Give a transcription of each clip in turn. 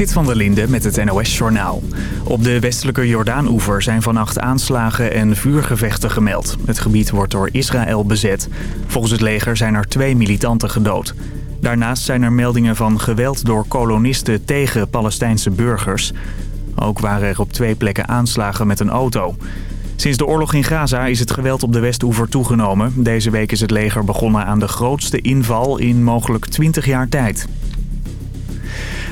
Zit van der Linde met het NOS-journaal. Op de westelijke Jordaan-oever zijn vannacht aanslagen en vuurgevechten gemeld. Het gebied wordt door Israël bezet. Volgens het leger zijn er twee militanten gedood. Daarnaast zijn er meldingen van geweld door kolonisten tegen Palestijnse burgers. Ook waren er op twee plekken aanslagen met een auto. Sinds de oorlog in Gaza is het geweld op de Westoever toegenomen. Deze week is het leger begonnen aan de grootste inval in mogelijk 20 jaar tijd.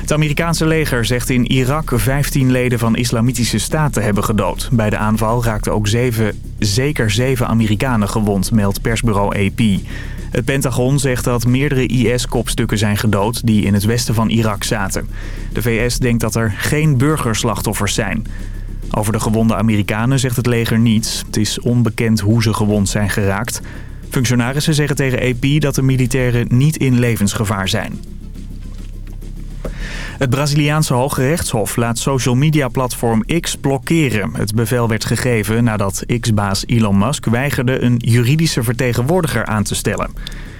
Het Amerikaanse leger zegt in Irak 15 leden van islamitische staat te hebben gedood. Bij de aanval raakten ook zeven, zeker zeven Amerikanen gewond, meldt persbureau AP. Het Pentagon zegt dat meerdere IS-kopstukken zijn gedood die in het westen van Irak zaten. De VS denkt dat er geen burgerslachtoffers zijn. Over de gewonde Amerikanen zegt het leger niets. Het is onbekend hoe ze gewond zijn geraakt. Functionarissen zeggen tegen AP dat de militairen niet in levensgevaar zijn. Het Braziliaanse Hoge Rechtshof laat social media platform X blokkeren. Het bevel werd gegeven nadat X-baas Elon Musk weigerde een juridische vertegenwoordiger aan te stellen.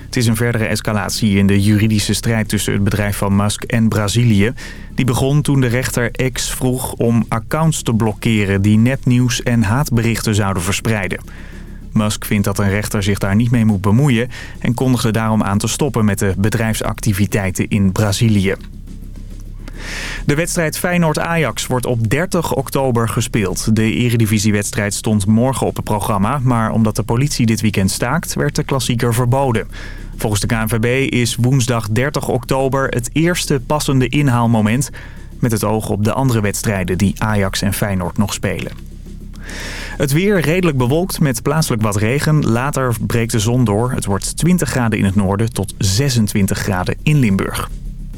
Het is een verdere escalatie in de juridische strijd tussen het bedrijf van Musk en Brazilië. Die begon toen de rechter X vroeg om accounts te blokkeren die nepnieuws en haatberichten zouden verspreiden. Musk vindt dat een rechter zich daar niet mee moet bemoeien en kondigde daarom aan te stoppen met de bedrijfsactiviteiten in Brazilië. De wedstrijd Feyenoord-Ajax wordt op 30 oktober gespeeld. De eredivisiewedstrijd stond morgen op het programma... maar omdat de politie dit weekend staakt, werd de klassieker verboden. Volgens de KNVB is woensdag 30 oktober het eerste passende inhaalmoment... met het oog op de andere wedstrijden die Ajax en Feyenoord nog spelen. Het weer redelijk bewolkt met plaatselijk wat regen. Later breekt de zon door. Het wordt 20 graden in het noorden tot 26 graden in Limburg.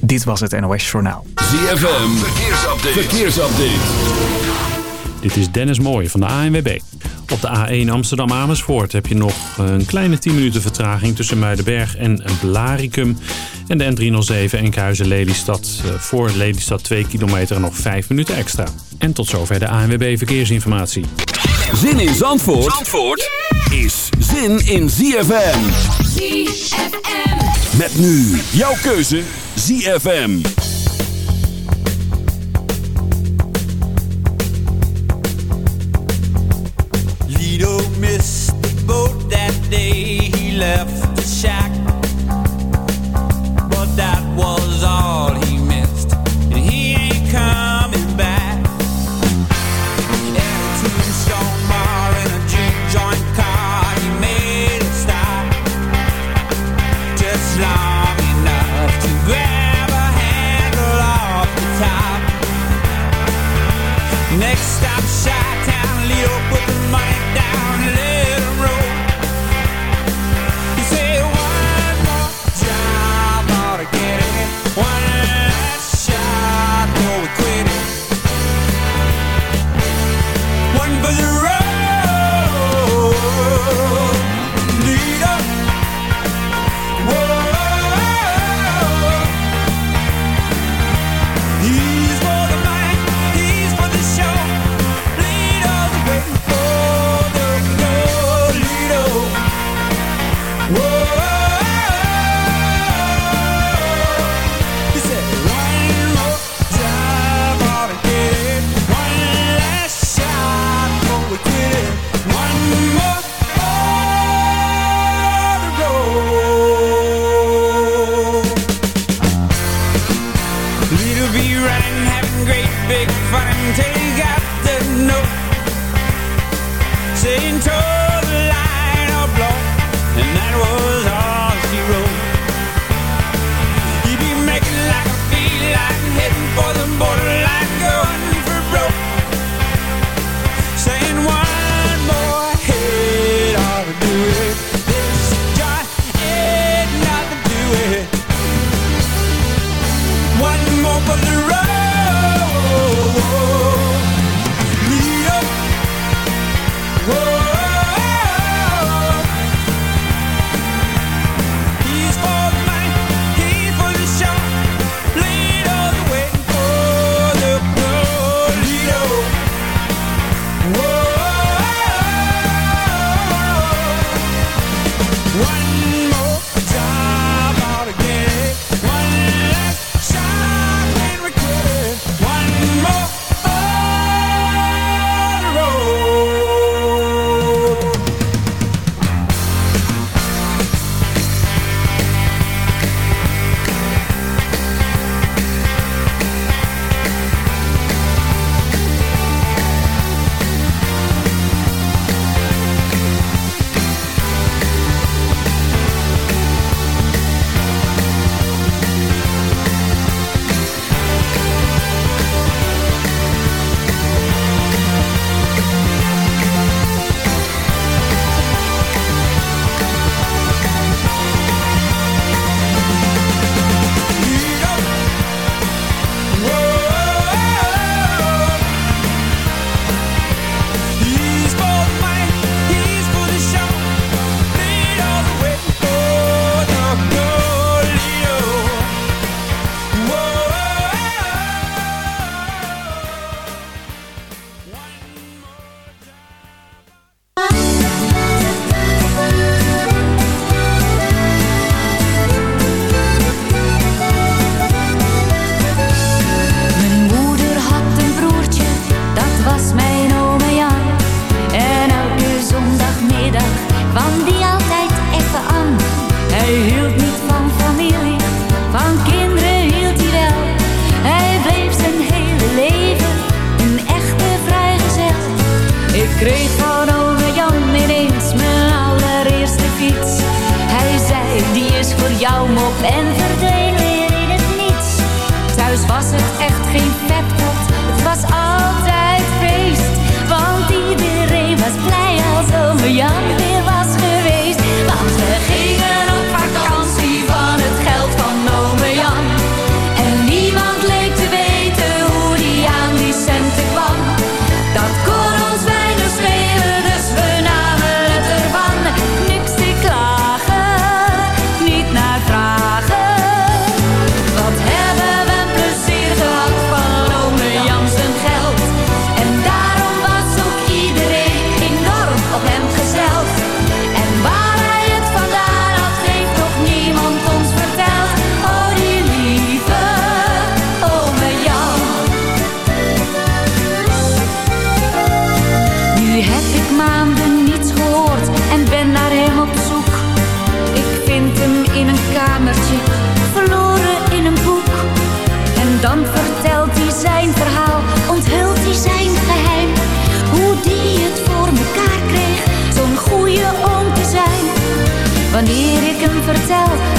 Dit was het NOS Journaal. ZFM, verkeersupdate. verkeersupdate. Dit is Dennis Mooij van de ANWB. Op de A1 Amsterdam-Amersfoort heb je nog een kleine 10 minuten vertraging tussen Muidenberg en Blaricum. En de N307 Enkhuizen-Lelystad eh, voor Lelystad 2 kilometer en nog 5 minuten extra. En tot zover de ANWB Verkeersinformatie. Zin in Zandvoort, Zandvoort is zin in ZFM. ZFM. Met nu jouw keuze ZFM. Lido missed the boat that day he left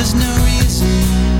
There's no reason.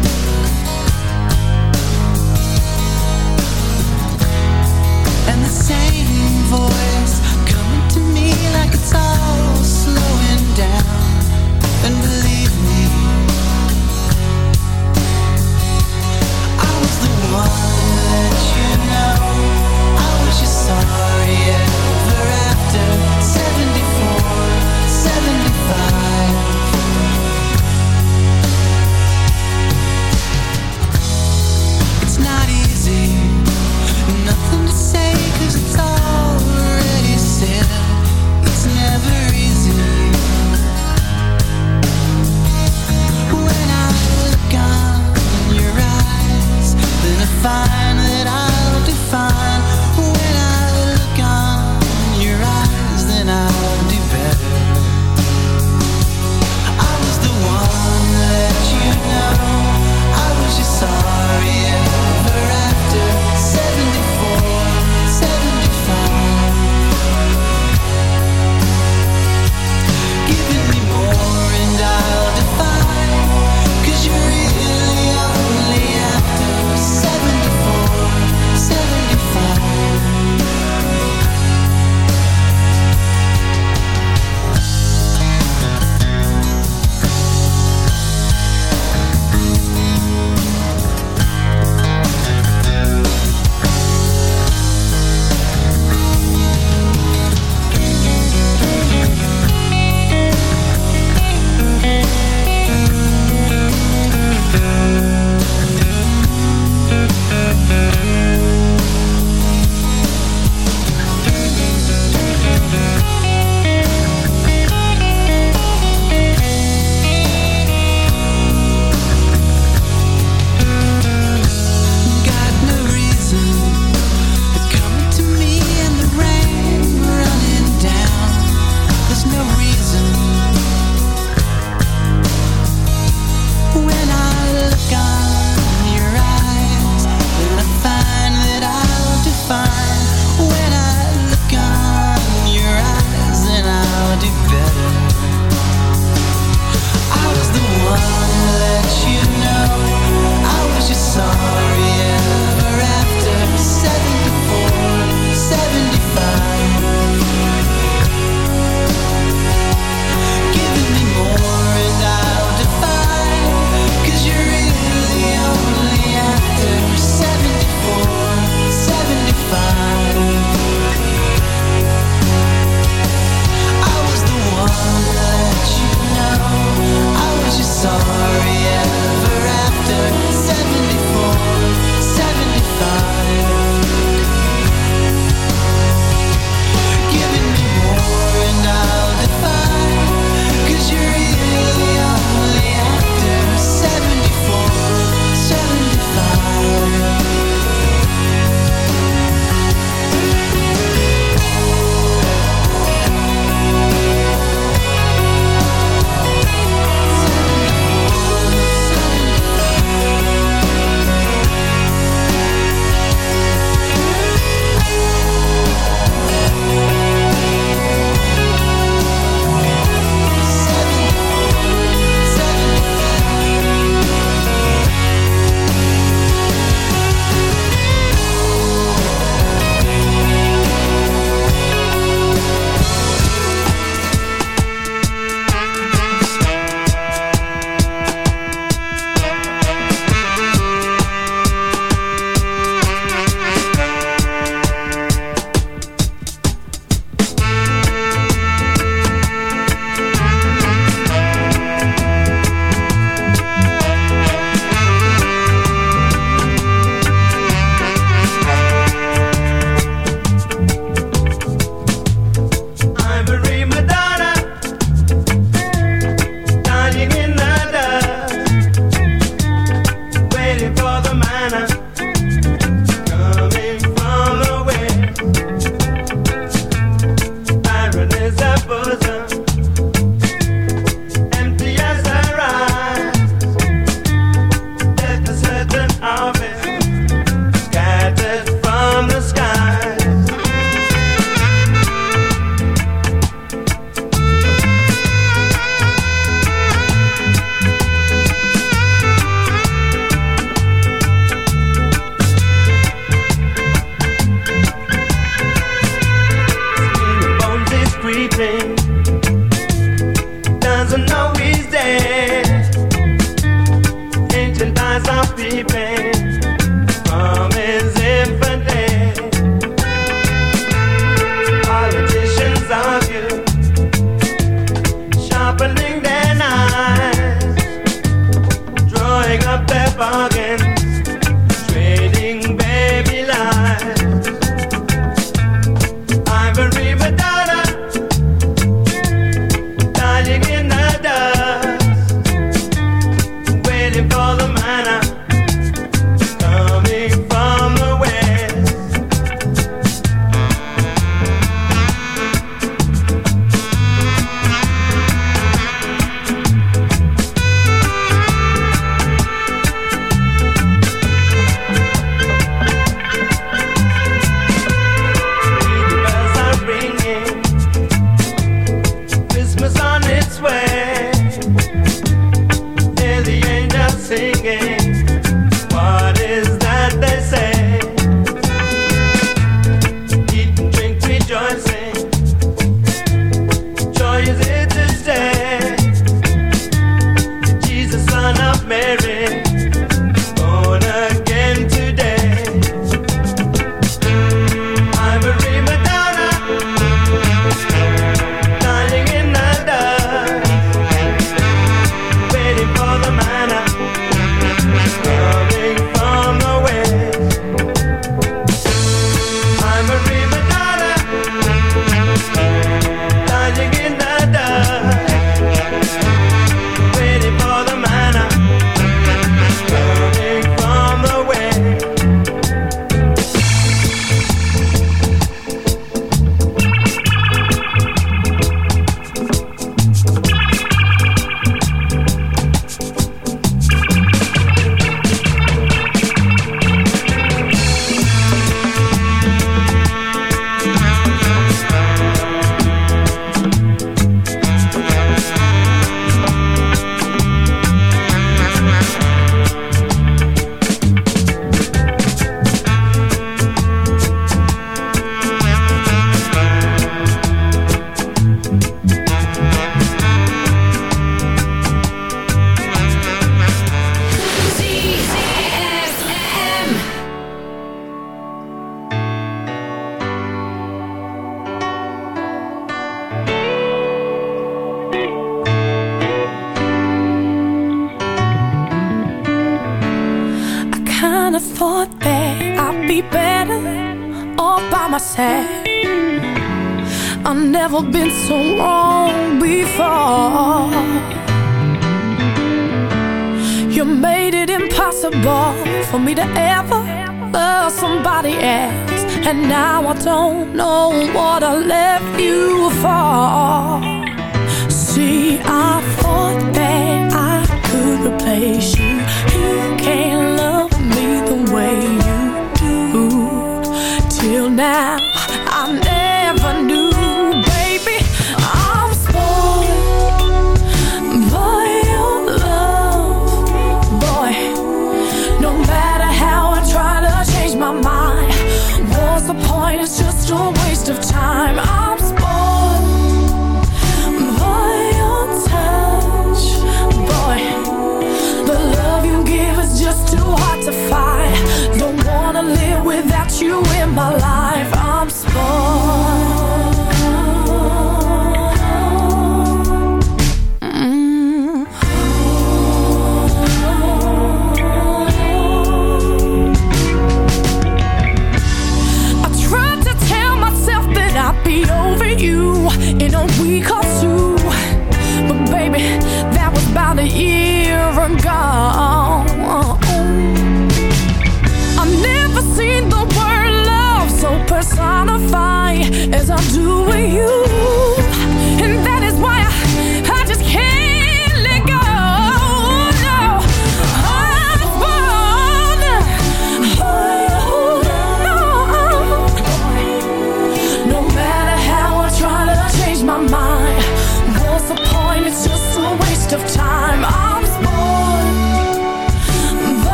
I don't know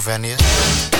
Eslovénia.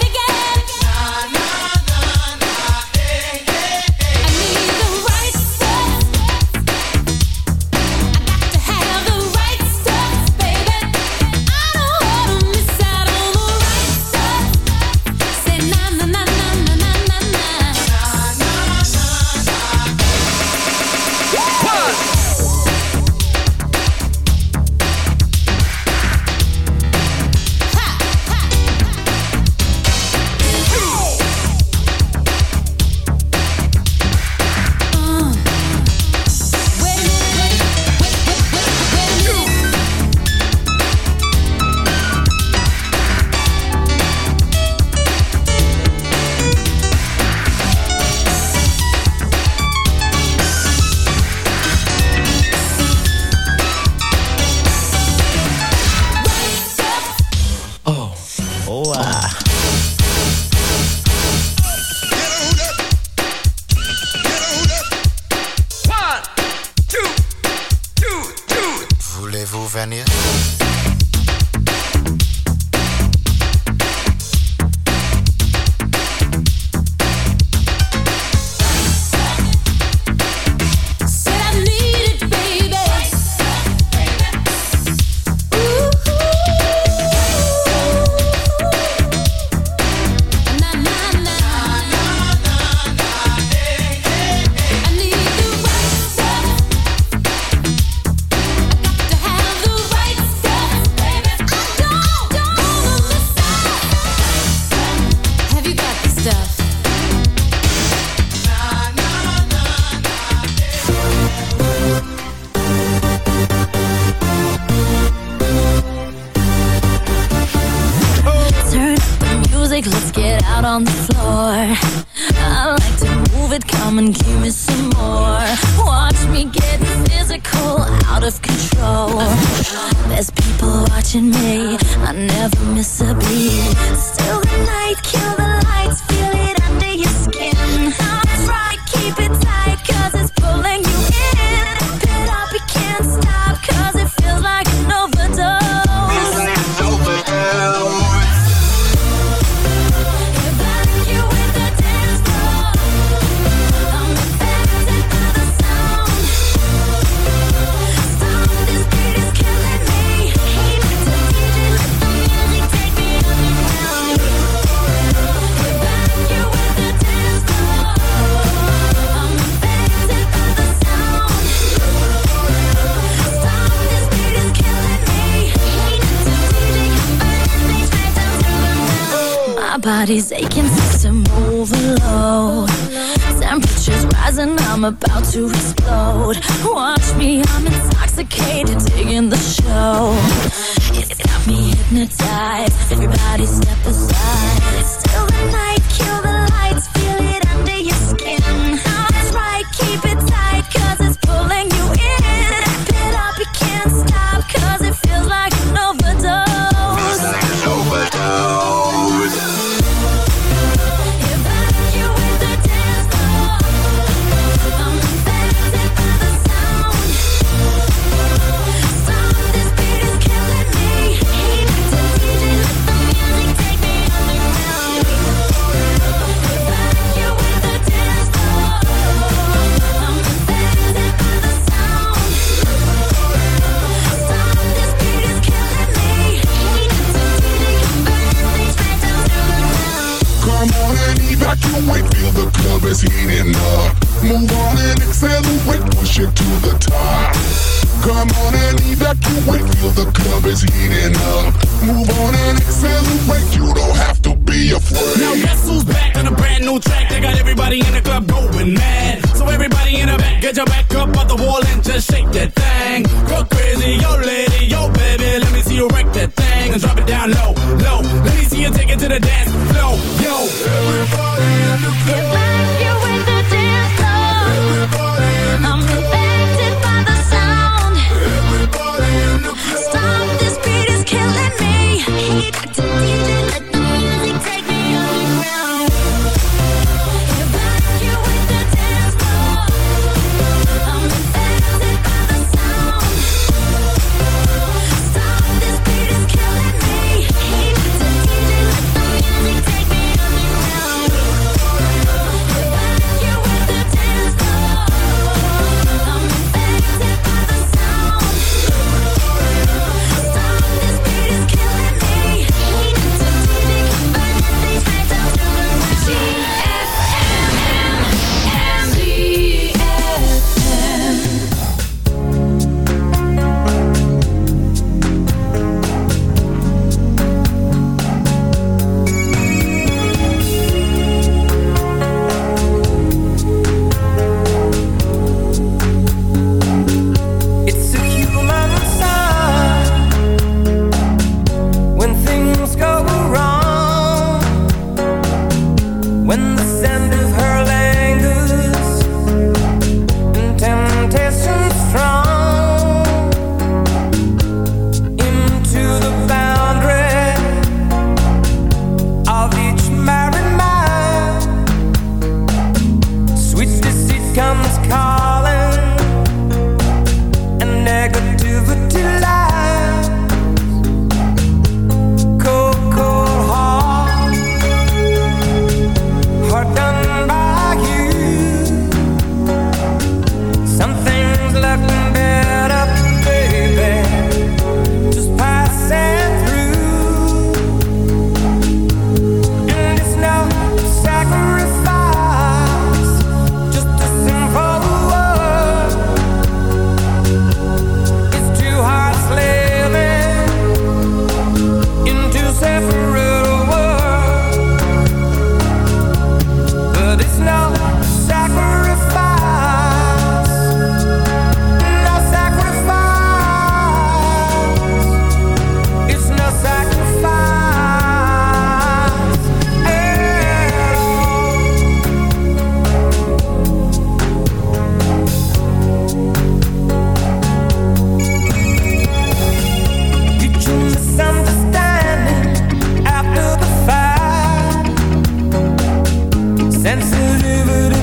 Delivered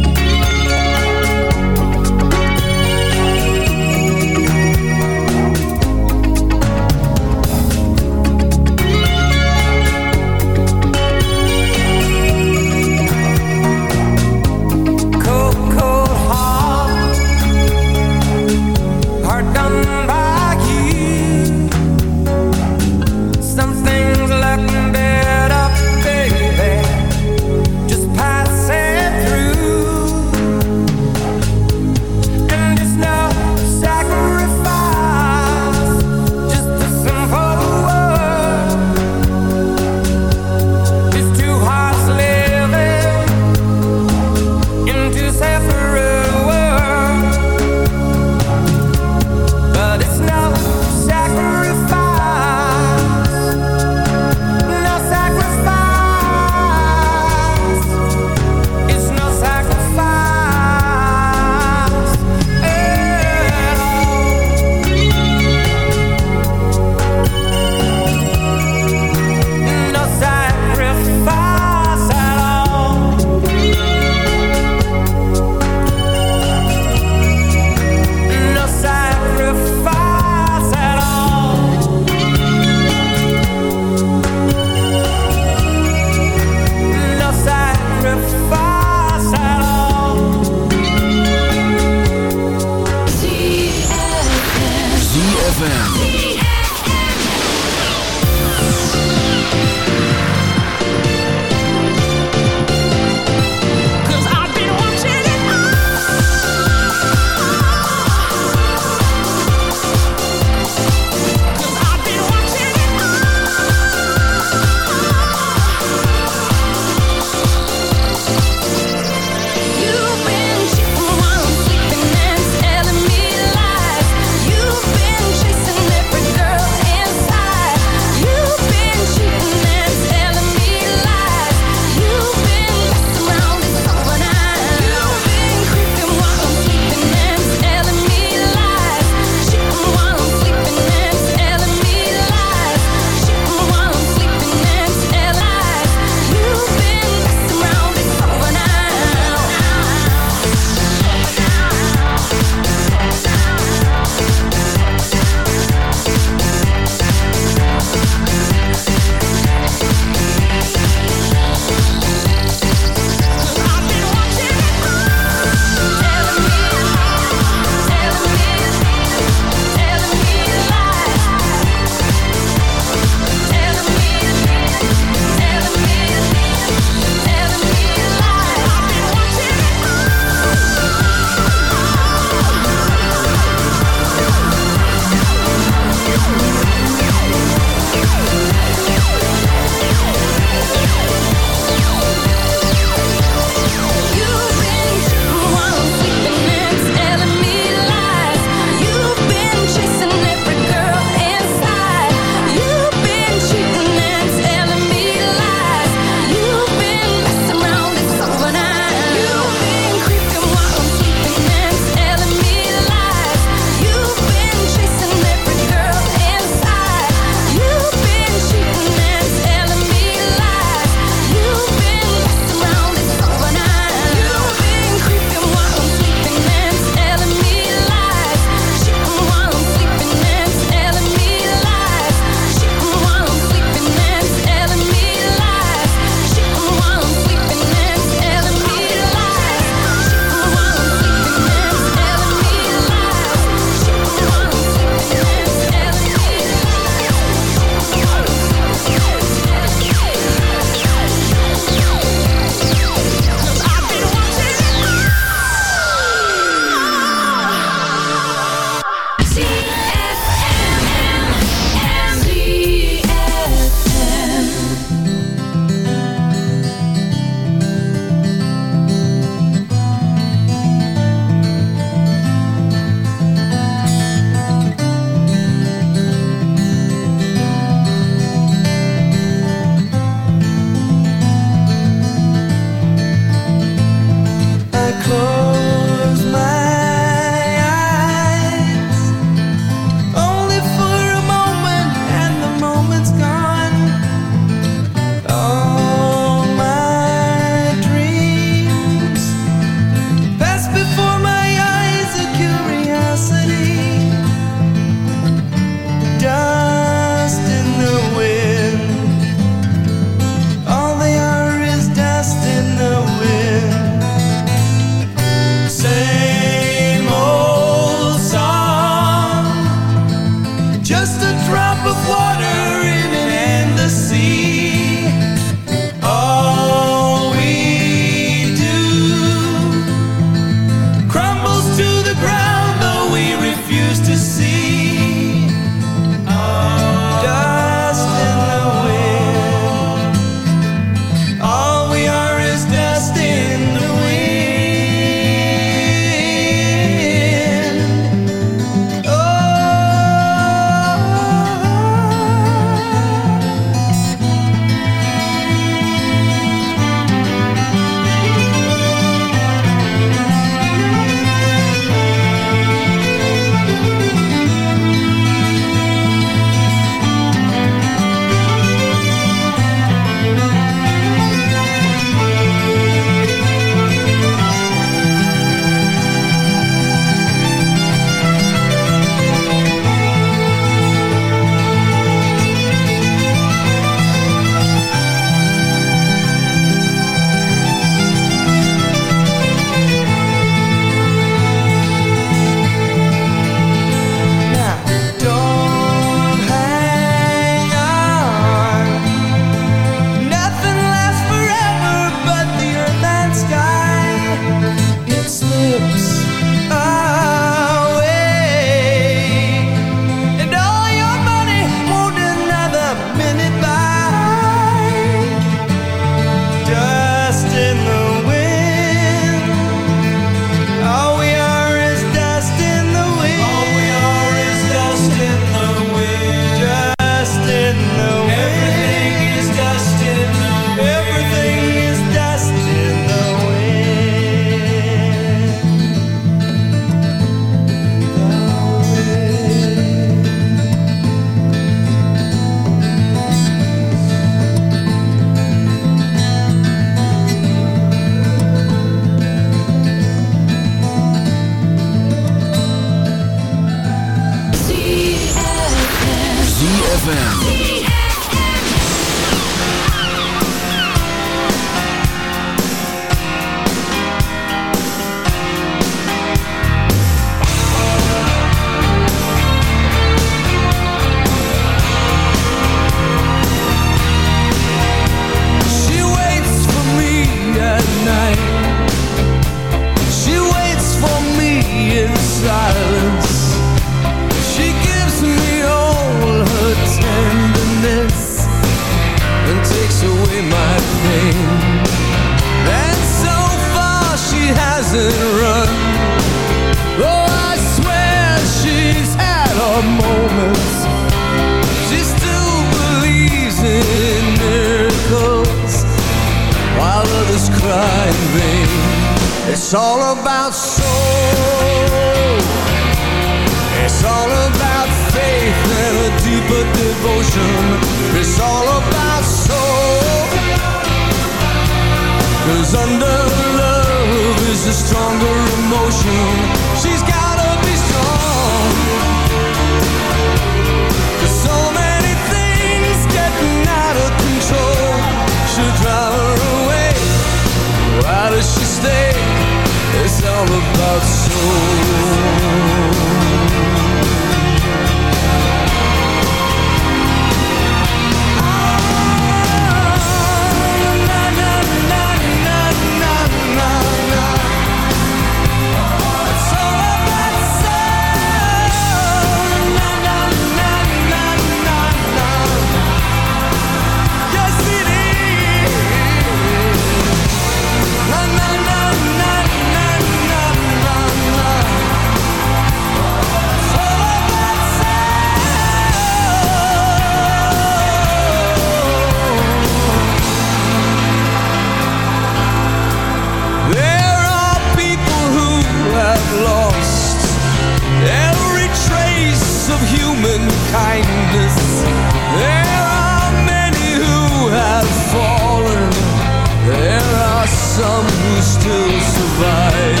some who still survive.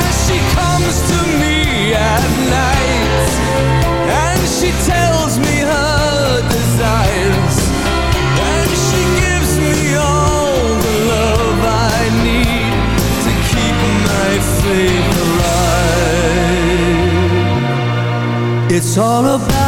As she comes to me at night, and she tells me her desires, and she gives me all the love I need to keep my faith alive. It's all about.